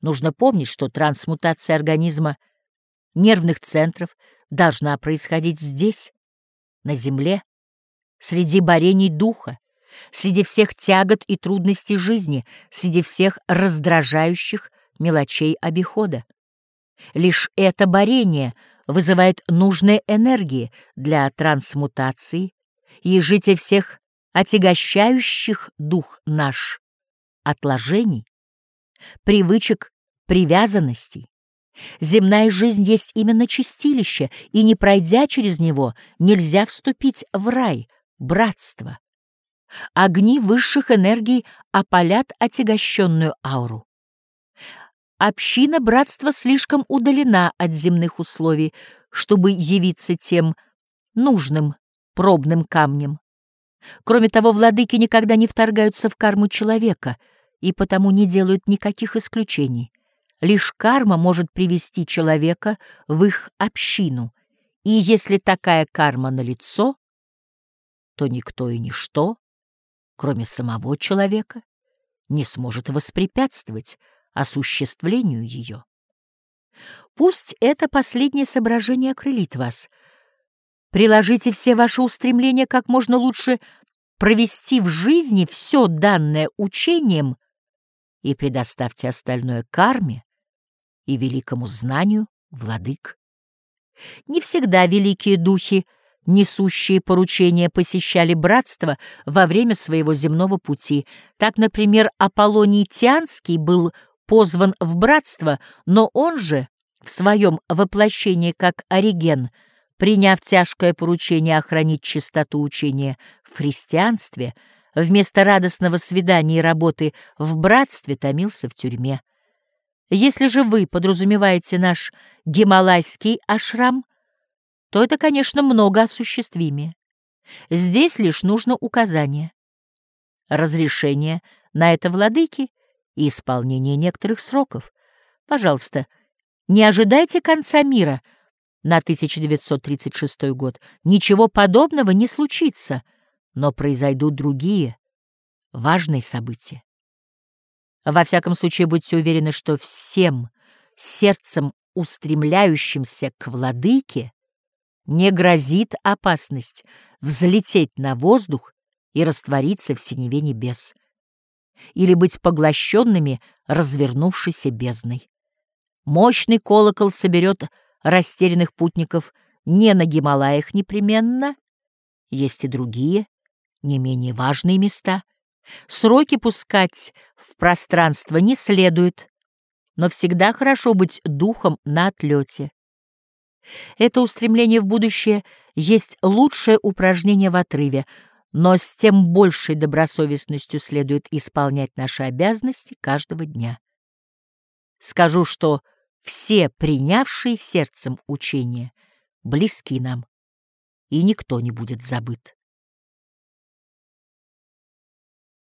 Нужно помнить, что трансмутация организма нервных центров должна происходить здесь, на Земле, среди борений духа, среди всех тягот и трудностей жизни, среди всех раздражающих мелочей обихода. Лишь это борение вызывает нужные энергии для трансмутации и жития всех отягощающих дух наш отложений, привычек, привязанностей. Земная жизнь есть именно чистилище, и не пройдя через него, нельзя вступить в рай, братство. Огни высших энергий опалят отягощенную ауру. Община братства слишком удалена от земных условий, чтобы явиться тем нужным пробным камнем. Кроме того, владыки никогда не вторгаются в карму человека и потому не делают никаких исключений. Лишь карма может привести человека в их общину, и если такая карма налицо, то никто и ничто, кроме самого человека, не сможет воспрепятствовать осуществлению ее. Пусть это последнее соображение окрылит вас. Приложите все ваши устремления как можно лучше провести в жизни все данное учением и предоставьте остальное карме и великому знанию владык. Не всегда великие духи, несущие поручения, посещали братство во время своего земного пути. Так, например, Аполлоний Тианский был позван в братство, но он же в своем воплощении как Ориген, приняв тяжкое поручение охранить чистоту учения в христианстве, вместо радостного свидания и работы в братстве томился в тюрьме. Если же вы подразумеваете наш гималайский ашрам, то это, конечно, много осуществимее. Здесь лишь нужно указание. Разрешение на это владыки и исполнение некоторых сроков. Пожалуйста, не ожидайте конца мира на 1936 год. Ничего подобного не случится, но произойдут другие важные события. Во всяком случае, будьте уверены, что всем сердцем, устремляющимся к владыке, не грозит опасность взлететь на воздух и раствориться в синеве небес или быть поглощенными развернувшейся бездной. Мощный колокол соберет растерянных путников не на Гималаях непременно, есть и другие, не менее важные места. Сроки пускать в пространство не следует, но всегда хорошо быть духом на отлете. Это устремление в будущее есть лучшее упражнение в отрыве — но с тем большей добросовестностью следует исполнять наши обязанности каждого дня. Скажу, что все принявшие сердцем учения близки нам, и никто не будет забыт.